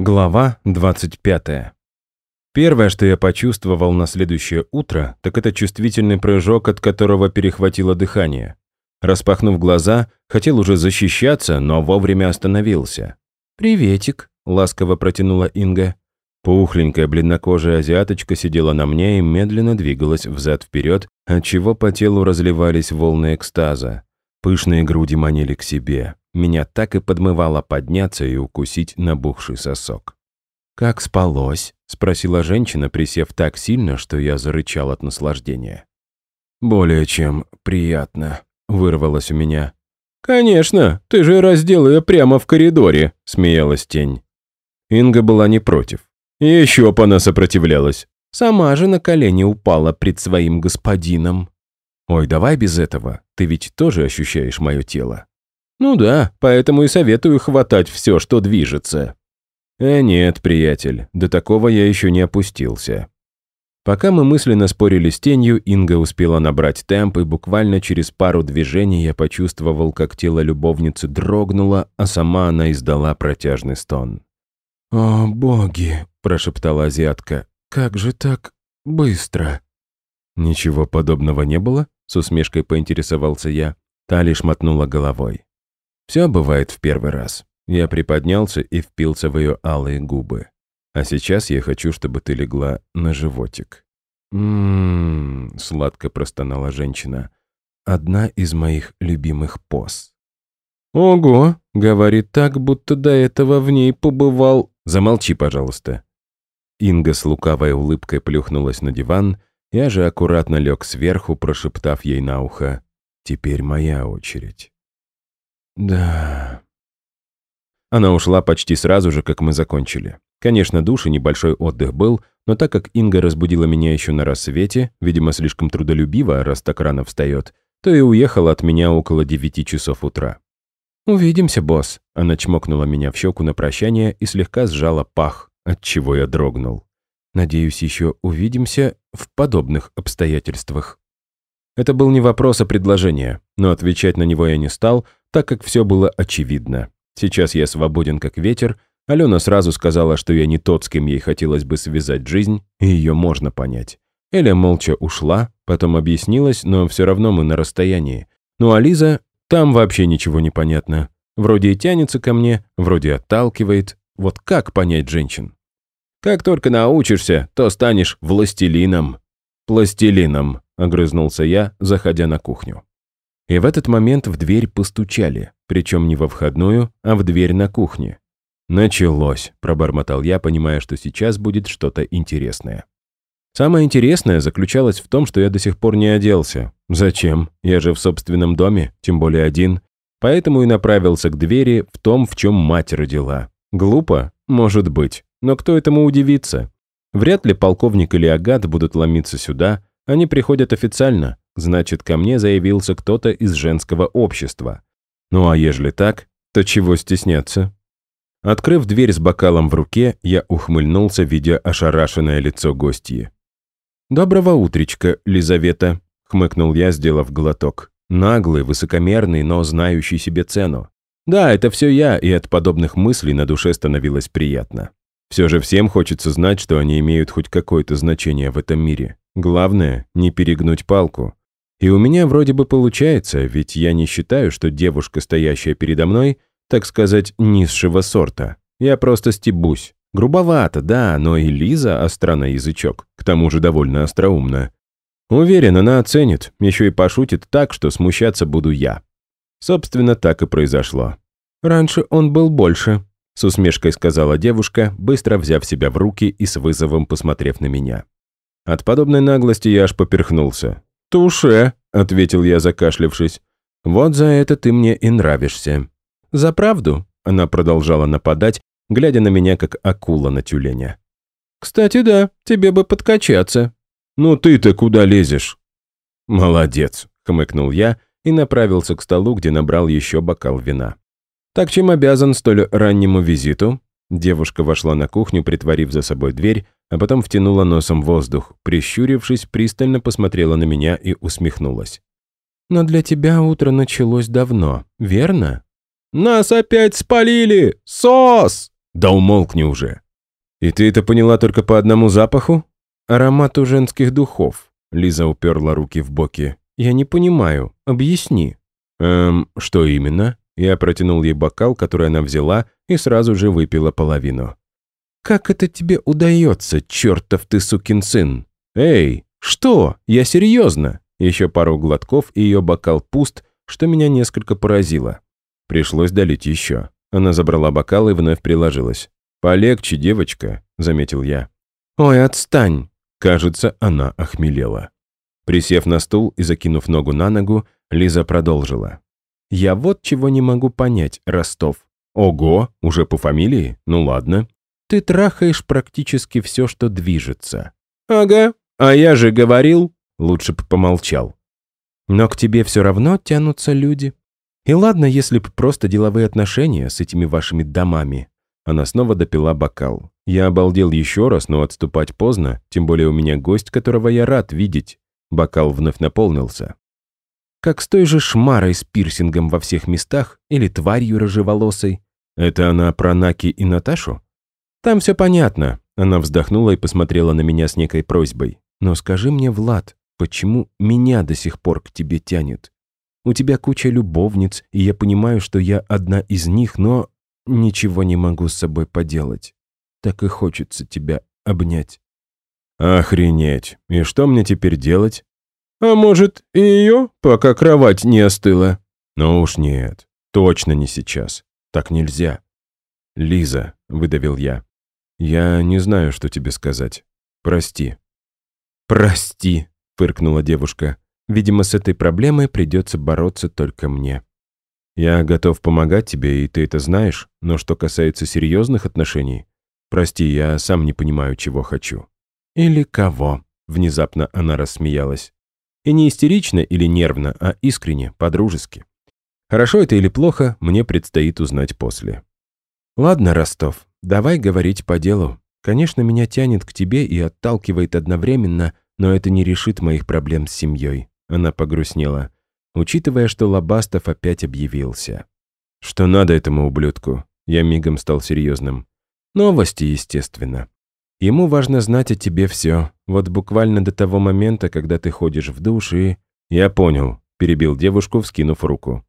Глава 25. Первое, что я почувствовал на следующее утро, так это чувствительный прыжок, от которого перехватило дыхание. Распахнув глаза, хотел уже защищаться, но вовремя остановился. «Приветик», — ласково протянула Инга. Пухленькая бледнокожая азиаточка сидела на мне и медленно двигалась взад-вперед, отчего по телу разливались волны экстаза. Пышные груди манили к себе. Меня так и подмывало подняться и укусить набухший сосок. «Как спалось?» — спросила женщина, присев так сильно, что я зарычал от наслаждения. «Более чем приятно», — вырвалось у меня. «Конечно, ты же раздел ее прямо в коридоре», — смеялась тень. Инга была не против. Еще бы она сопротивлялась. Сама же на колени упала пред своим господином. «Ой, давай без этого, ты ведь тоже ощущаешь мое тело». «Ну да, поэтому и советую хватать все, что движется». «Э, нет, приятель, до такого я еще не опустился». Пока мы мысленно спорили с тенью, Инга успела набрать темп, и буквально через пару движений я почувствовал, как тело любовницы дрогнуло, а сама она издала протяжный стон. «О, боги!» – прошептала азиатка. «Как же так быстро?» «Ничего подобного не было?» – с усмешкой поинтересовался я. Та лишь мотнула головой. Все бывает в первый раз. Я приподнялся и впился в ее алые губы. А сейчас я хочу, чтобы ты легла на животик. «М-м-м», сладко простонала женщина. «Одна из моих любимых поз». «Ого!» — говорит так, будто до этого в ней побывал... Замолчи, пожалуйста. Инга с лукавой улыбкой плюхнулась на диван, я же аккуратно лег сверху, прошептав ей на ухо. «Теперь моя очередь». «Да...» Она ушла почти сразу же, как мы закончили. Конечно, душ и небольшой отдых был, но так как Инга разбудила меня еще на рассвете, видимо, слишком трудолюбиво, раз так рано встает, то и уехала от меня около девяти часов утра. «Увидимся, босс!» Она чмокнула меня в щеку на прощание и слегка сжала пах, от чего я дрогнул. «Надеюсь, еще увидимся в подобных обстоятельствах». Это был не вопрос, а предложение, но отвечать на него я не стал, так как все было очевидно. Сейчас я свободен как ветер, Алена сразу сказала, что я не тот, с кем ей хотелось бы связать жизнь, и ее можно понять. Эля молча ушла, потом объяснилась, но все равно мы на расстоянии. Ну а Лиза, там вообще ничего не понятно. Вроде и тянется ко мне, вроде отталкивает. Вот как понять женщин? Как только научишься, то станешь властелином. Пластилином, огрызнулся я, заходя на кухню. И в этот момент в дверь постучали, причем не во входную, а в дверь на кухне. «Началось», – пробормотал я, понимая, что сейчас будет что-то интересное. Самое интересное заключалось в том, что я до сих пор не оделся. Зачем? Я же в собственном доме, тем более один. Поэтому и направился к двери в том, в чем мать родила. Глупо? Может быть. Но кто этому удивится? Вряд ли полковник или агат будут ломиться сюда. Они приходят официально. Значит, ко мне заявился кто-то из женского общества. Ну а ежели так, то чего стесняться? Открыв дверь с бокалом в руке, я ухмыльнулся, видя ошарашенное лицо гостьи. «Доброго утречка, Лизавета», — хмыкнул я, сделав глоток. Наглый, высокомерный, но знающий себе цену. Да, это все я, и от подобных мыслей на душе становилось приятно. Все же всем хочется знать, что они имеют хоть какое-то значение в этом мире. Главное, не перегнуть палку. И у меня вроде бы получается, ведь я не считаю, что девушка, стоящая передо мной, так сказать, низшего сорта. Я просто стебусь. Грубовато, да, но и Лиза остра язычок, к тому же довольно остроумна. Уверен, она оценит, еще и пошутит так, что смущаться буду я. Собственно, так и произошло. «Раньше он был больше», — с усмешкой сказала девушка, быстро взяв себя в руки и с вызовом посмотрев на меня. От подобной наглости я аж поперхнулся. «Туше», — ответил я, закашлявшись. «Вот за это ты мне и нравишься». «За правду?» — она продолжала нападать, глядя на меня, как акула на тюленя. «Кстати, да, тебе бы подкачаться». «Ну ты-то куда лезешь?» «Молодец», — хмыкнул я и направился к столу, где набрал еще бокал вина. «Так чем обязан столь раннему визиту?» Девушка вошла на кухню, притворив за собой дверь, а потом втянула носом воздух, прищурившись, пристально посмотрела на меня и усмехнулась. «Но для тебя утро началось давно, верно?» «Нас опять спалили! СОС!» Да умолкни уже. И ты это поняла только по одному запаху? Аромату женских духов. Лиза уперла руки в боки. Я не понимаю. Объясни. Эм, что именно? Я протянул ей бокал, который она взяла, и сразу же выпила половину. «Как это тебе удается, чертов ты сукин сын? Эй, что? Я серьезно!» Еще пару глотков, и ее бокал пуст, что меня несколько поразило. Пришлось долить еще. Она забрала бокал и вновь приложилась. «Полегче, девочка», — заметил я. «Ой, отстань!» Кажется, она охмелела. Присев на стул и закинув ногу на ногу, Лиза продолжила. «Я вот чего не могу понять, Ростов. Ого, уже по фамилии? Ну ладно. Ты трахаешь практически все, что движется». «Ага, а я же говорил...» Лучше бы помолчал. «Но к тебе все равно тянутся люди. И ладно, если б просто деловые отношения с этими вашими домами». Она снова допила бокал. Я обалдел еще раз, но отступать поздно, тем более у меня гость, которого я рад видеть. Бокал вновь наполнился. Как с той же шмарой с пирсингом во всех местах или тварью рыжеволосой. Это она про Наки и Наташу? Там все понятно. Она вздохнула и посмотрела на меня с некой просьбой. Но скажи мне, Влад, почему меня до сих пор к тебе тянет? У тебя куча любовниц, и я понимаю, что я одна из них, но ничего не могу с собой поделать. Так и хочется тебя обнять. Охренеть. И что мне теперь делать? А может, и ее, пока кровать не остыла? Ну уж нет, точно не сейчас. Так нельзя. Лиза, выдавил я. Я не знаю, что тебе сказать. Прости. Прости, фыркнула девушка. Видимо, с этой проблемой придется бороться только мне. Я готов помогать тебе, и ты это знаешь, но что касается серьезных отношений, прости, я сам не понимаю, чего хочу. Или кого? Внезапно она рассмеялась. И не истерично или нервно, а искренне, по-дружески. Хорошо это или плохо, мне предстоит узнать после. Ладно, Ростов, давай говорить по делу. Конечно, меня тянет к тебе и отталкивает одновременно, но это не решит моих проблем с семьей. Она погрустнела, учитывая, что Лобастов опять объявился. Что надо этому ублюдку? Я мигом стал серьезным. Новости, естественно. Ему важно знать о тебе все. Вот буквально до того момента, когда ты ходишь в душ и... Я понял, перебил девушку, вскинув руку.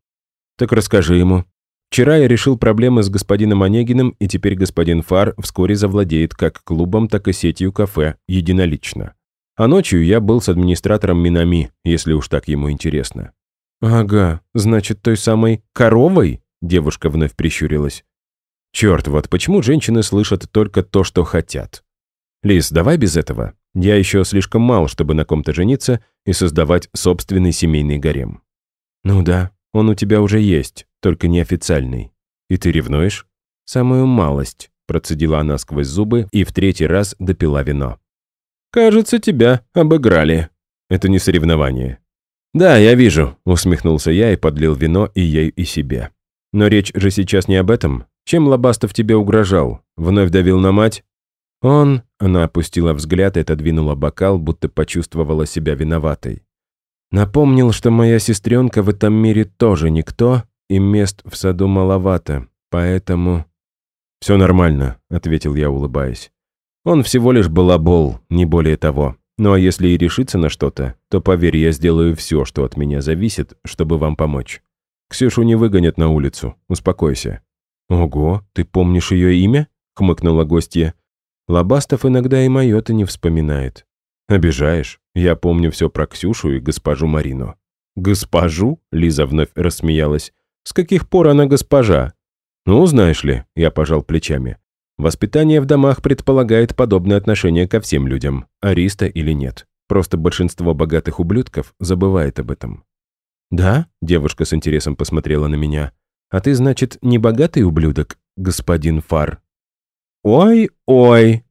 Так расскажи ему. Вчера я решил проблемы с господином Онегиным, и теперь господин Фар вскоре завладеет как клубом, так и сетью кафе, единолично. А ночью я был с администратором Минами, если уж так ему интересно. «Ага, значит, той самой коровой?» Девушка вновь прищурилась. «Черт, вот почему женщины слышат только то, что хотят?» «Лиз, давай без этого. Я еще слишком мал, чтобы на ком-то жениться и создавать собственный семейный гарем». «Ну да, он у тебя уже есть, только неофициальный. И ты ревнуешь?» «Самую малость», — процедила она сквозь зубы и в третий раз допила вино. «Кажется, тебя обыграли. Это не соревнование». «Да, я вижу», — усмехнулся я и подлил вино и ей, и себе. «Но речь же сейчас не об этом. Чем Лобастов тебе угрожал? Вновь давил на мать?» «Он...» — она опустила взгляд и отодвинула бокал, будто почувствовала себя виноватой. «Напомнил, что моя сестренка в этом мире тоже никто, и мест в саду маловато, поэтому...» «Все нормально», — ответил я, улыбаясь. «Он всего лишь балабол, не более того. Ну а если и решится на что-то, то, поверь, я сделаю все, что от меня зависит, чтобы вам помочь. Ксюшу не выгонят на улицу, успокойся». «Ого, ты помнишь ее имя?» — хмыкнула гостья. Лобастов иногда и мое-то не вспоминает. Обижаешь? Я помню все про Ксюшу и госпожу Марину. Госпожу? Лиза вновь рассмеялась. С каких пор она госпожа? Ну, знаешь ли, я пожал плечами. Воспитание в домах предполагает подобное отношение ко всем людям, ариста или нет. Просто большинство богатых ублюдков забывает об этом. «Да?» – девушка с интересом посмотрела на меня. «А ты, значит, не богатый ублюдок, господин Фар?» «Ой-ой!»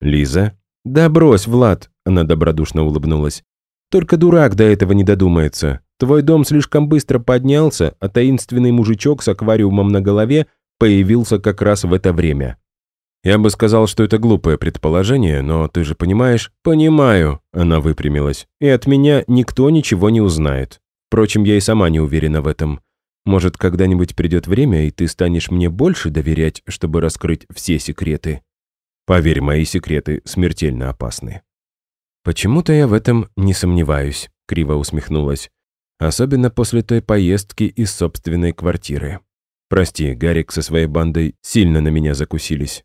«Лиза?» «Да брось, Влад!» Она добродушно улыбнулась. «Только дурак до этого не додумается. Твой дом слишком быстро поднялся, а таинственный мужичок с аквариумом на голове появился как раз в это время». «Я бы сказал, что это глупое предположение, но ты же понимаешь?» «Понимаю», — она выпрямилась. «И от меня никто ничего не узнает. Впрочем, я и сама не уверена в этом. Может, когда-нибудь придет время, и ты станешь мне больше доверять, чтобы раскрыть все секреты? Поверь, мои секреты смертельно опасны». «Почему-то я в этом не сомневаюсь», — криво усмехнулась. «Особенно после той поездки из собственной квартиры. Прости, Гарик со своей бандой сильно на меня закусились».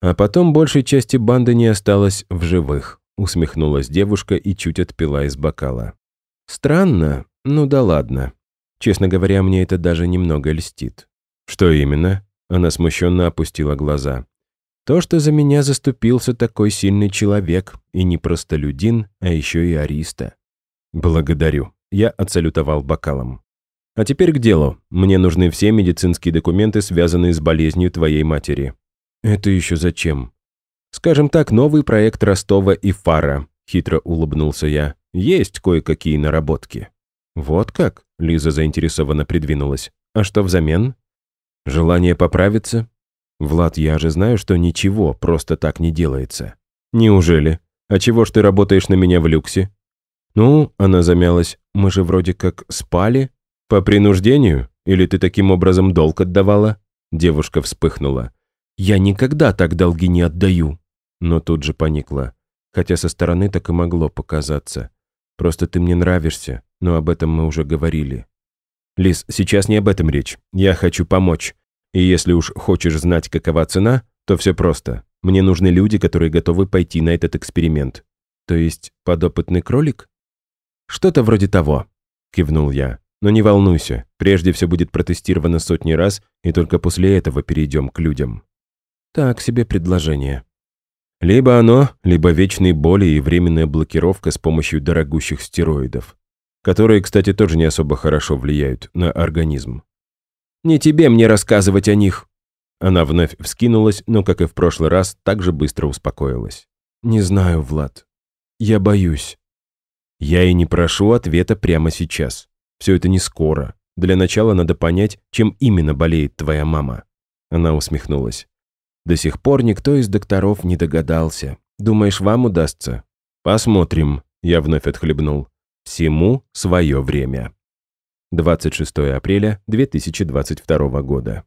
А потом большей части банды не осталось в живых, усмехнулась девушка и чуть отпила из бокала. Странно, ну да ладно. Честно говоря, мне это даже немного льстит. Что именно? Она смущенно опустила глаза. То, что за меня заступился такой сильный человек, и не простолюдин, а еще и ариста. Благодарю. Я отсалютовал бокалом. А теперь к делу. Мне нужны все медицинские документы, связанные с болезнью твоей матери. Это еще зачем? Скажем так, новый проект Ростова и Фара, хитро улыбнулся я. Есть кое-какие наработки. Вот как? Лиза заинтересованно придвинулась. А что взамен? Желание поправиться? Влад, я же знаю, что ничего просто так не делается. Неужели? А чего ж ты работаешь на меня в люксе? Ну, она замялась. Мы же вроде как спали. По принуждению? Или ты таким образом долг отдавала? Девушка вспыхнула. Я никогда так долги не отдаю. Но тут же поникла. Хотя со стороны так и могло показаться. Просто ты мне нравишься, но об этом мы уже говорили. Лис, сейчас не об этом речь. Я хочу помочь. И если уж хочешь знать, какова цена, то все просто. Мне нужны люди, которые готовы пойти на этот эксперимент. То есть подопытный кролик? Что-то вроде того, кивнул я. Но не волнуйся, прежде все будет протестировано сотни раз, и только после этого перейдем к людям. Так себе предложение. Либо оно, либо вечные боли и временная блокировка с помощью дорогущих стероидов, которые, кстати, тоже не особо хорошо влияют на организм. «Не тебе мне рассказывать о них!» Она вновь вскинулась, но, как и в прошлый раз, так же быстро успокоилась. «Не знаю, Влад. Я боюсь». «Я и не прошу ответа прямо сейчас. Все это не скоро. Для начала надо понять, чем именно болеет твоя мама». Она усмехнулась. До сих пор никто из докторов не догадался. Думаешь, вам удастся? Посмотрим. Я вновь отхлебнул. Всему свое время. 26 апреля 2022 года.